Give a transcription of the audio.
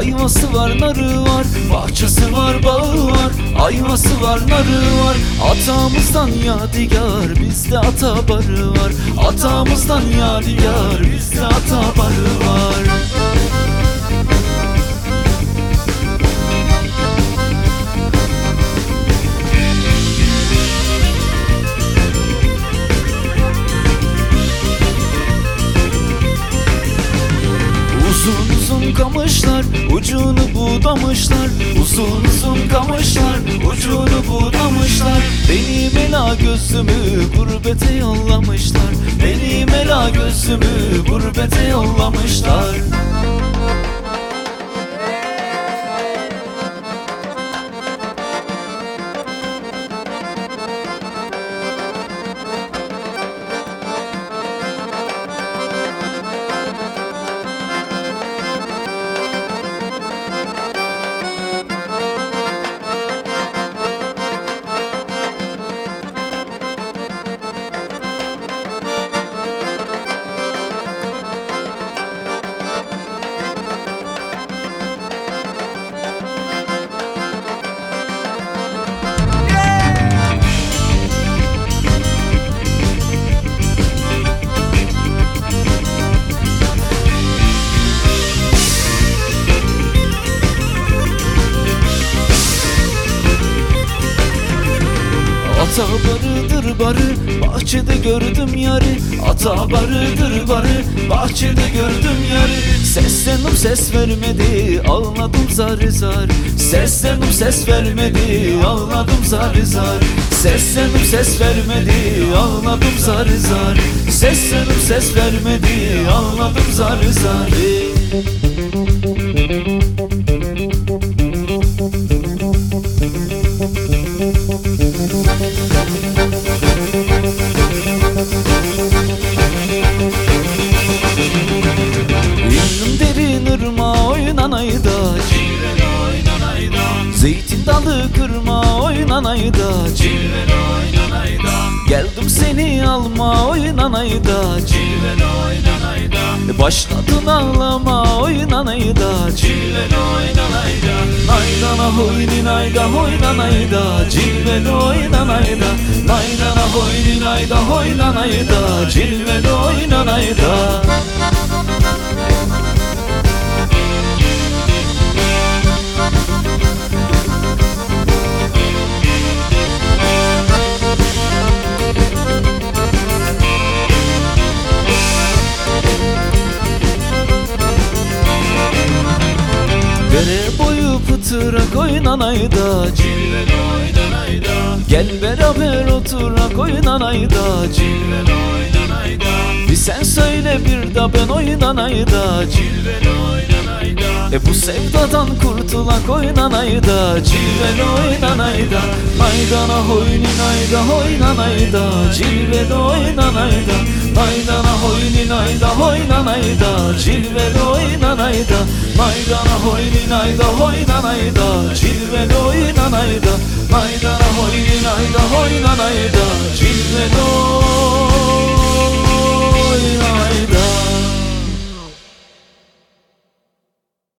Ayvası var, narı var, bahçesi var, bağı var. Ayvası var, narı var, atamızdan yadigar Bizde ata barı var, atamızdan yadigar Bizde ata barı var kamışlar ucunu budamışlar Uzun uzun kamışlar ucunu budamışlar. Benim ela gözümü gurbete yollamışlar Benim ela gözümü gurbete yollamışlar Ata barıdır barı bahçede gördüm yarı. Ata barıdır barı bahçede gördüm yarı. Seslendim ses vermedi ağladım zar zar. Seslendim ses vermedi ağladım zar zar. Seslendim ses vermedi ağladım zar zar. Seslendim ses vermedi ağladım zar zar. İndim ırma oynanayda Zeytin dalı kırma oynanayda Geldim seni alma oynanayda Başladın ağlama oynanayda Naydana hoyni nayda hoynanayda Cilveli oynanayda Naydana hoyni nayda hoynanayda Cilveli oynanayda Dere oynanayda Cilveli oynanayda Gel beraber oturak oynanayda Cilveli oynanayda Bir sen söyle bir de ben oynanayda Cilveli oynanayda E bu sevdadan kurtulak oynanayda Cilveli oynanayda Maydana hoyni nayda hoynanayda Cilveli oynanayda Maydana hoyni nayda hoynanayda Cilveli oynanayda Maydana hoyni nayda hoynanayda Cilveli oynanayda Maydana hoyni nayda hoynanayda Cilveli